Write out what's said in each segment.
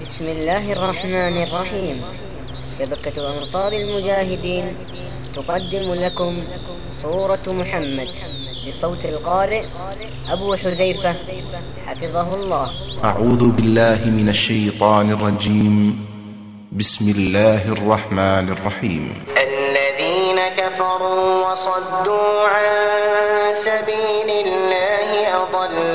بسم الله الرحمن الرحيم. شبكة أنصار المجاهدين تقدم لكم سورة محمد بصوت القارئ أبو حذيفة حفظه الله. أعوذ بالله من الشيطان الرجيم. بسم الله الرحمن الرحيم. الذين كفروا وصدوا عن سبيل الله أضل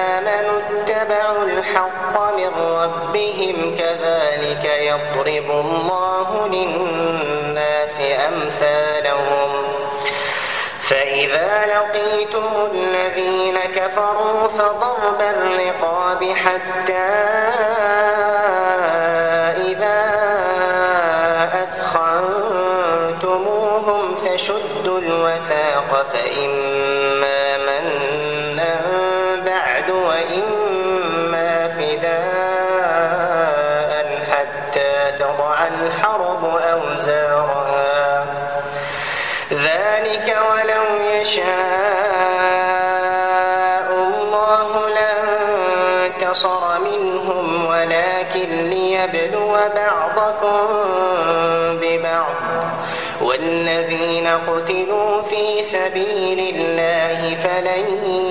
كذلك يضرب الله للناس أمثالهم. فإذا لقيتم الذين كفروا فضرب الرقاب حتى ذلك ولو يشاء الله لانتصر منهم ولكن ليبلو بعضكم ببعض والذين قتلوا في سبيل الله فلن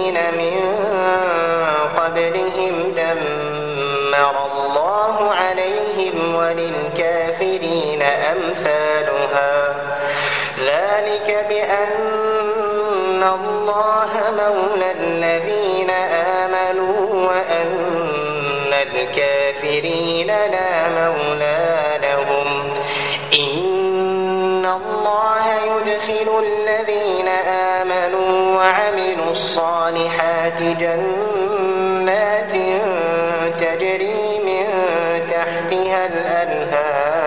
بأن الله مولى الذين آمنوا وأن الكافرين لا مولى لهم إن الله يدخل الذين آمنوا وعملوا الصالحات جنات تجري من تحتها الأنهار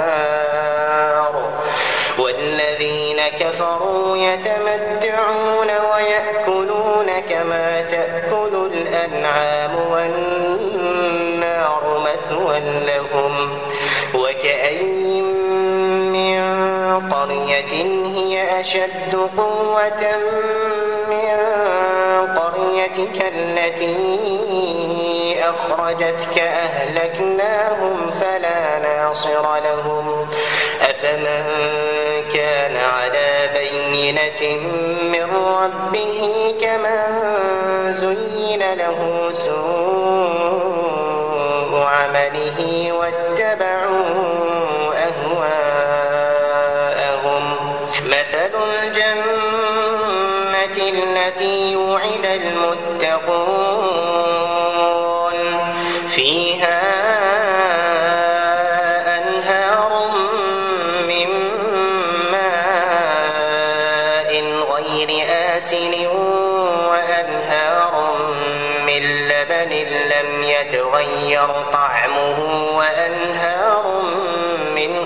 والذين كفروا يتمتعون الأنعام والنار مثوى لهم وكأي من قرية هي أشد قوة من قريتك التي أخرجتك أهلكناهم فلا ناصر لهم أفمن كان على بينة من ربه كمن زين له سوء عمله واتبعوا أهواءهم. مثل الجنة التي وعد المتقون. فيها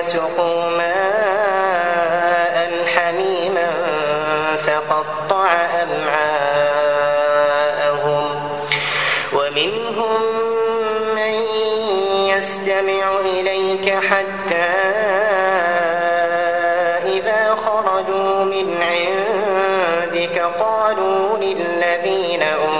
وسقوا ماء حميما فقطع أمعاءهم ومنهم من يستمع إليك حتى إذا خرجوا من عندك قالوا للذين أوتوا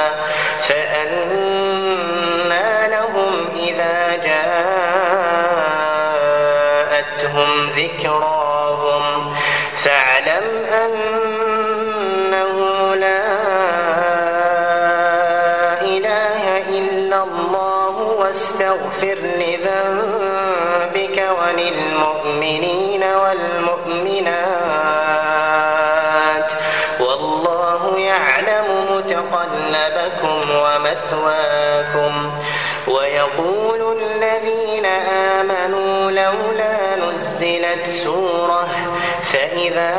والله يعلم متقلبكم ومثواكم. ويقول الذين آمنوا لولا نزلت سورة فإذا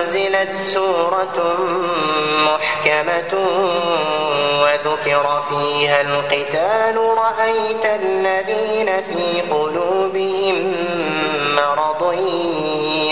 أنزلت سورة محكمة وذكر فيها القتال رأيت الذين في قلوبهم مرض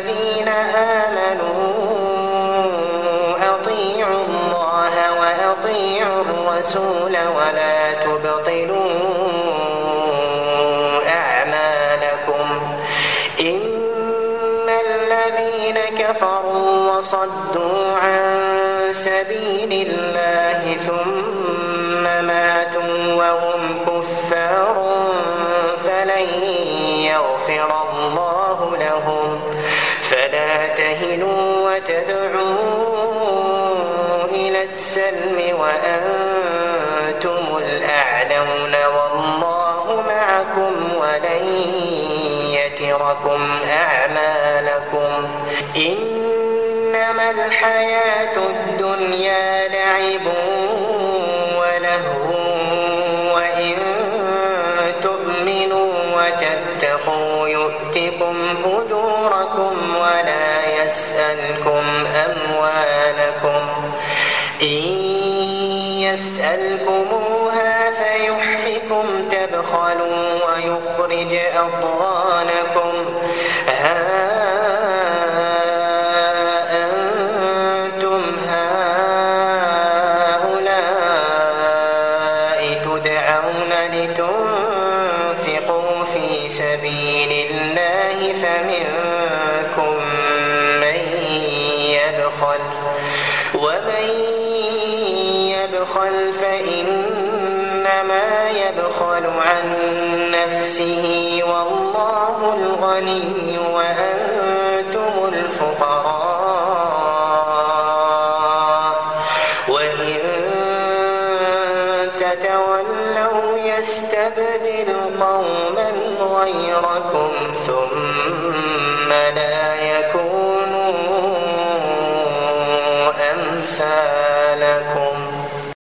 الذين آمنوا أطيعوا الله وأطيعوا الرسول ولا تبطلوا أعمالكم. إن الذين كفروا وصدوا عن سبيل الله ثم تهنوا وتدعوا إلى السلم وأنتم الأعلون والله معكم ولن يتركم أعمالكم. إنما الحياة الدنيا لعب يؤتكم أجوركم ولا يسألكم أموالكم إن يسألكموها فيحفكم تبخلوا ويخرج أضغانكم. يبخل فإنما يبخل عن نفسه والله الغني وأنتم